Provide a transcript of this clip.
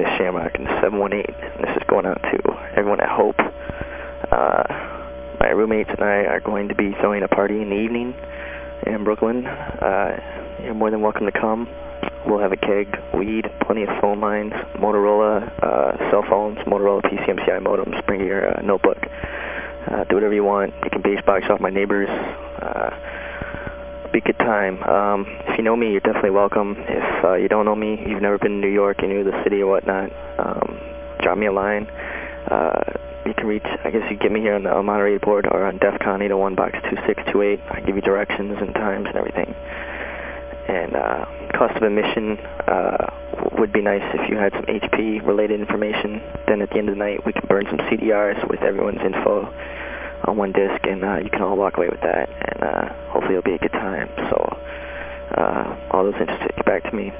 is Shamrock in 718. This is going out to everyone at Hope. Uh, my roommates and I are going to be throwing a party in the evening in Brooklyn. Uh, you're more than welcome to come. We'll have a keg, weed, plenty of phone lines, Motorola uh, cell phones, Motorola PCMCI modems. Bring your uh, notebook. Uh, do whatever you want. You can beige box off my neighbors. Uh, good time. Um, if you know me, you're definitely welcome. If uh, you don't know me, you've never been to New York, you're the city or whatnot, um, drop me a line. Uh, you can reach, I guess you get me here on the Monterey board or on DEFCON 801 box 2628. I give you directions and times and everything. And uh, cost of admission uh, would be nice if you had some HP related information. Then at the end of the night, we can burn some CDRs with everyone's info on one disc, and uh, you can all walk away with that, and uh, hopefully it'll be a good time. So uh, all those interested, get back to me.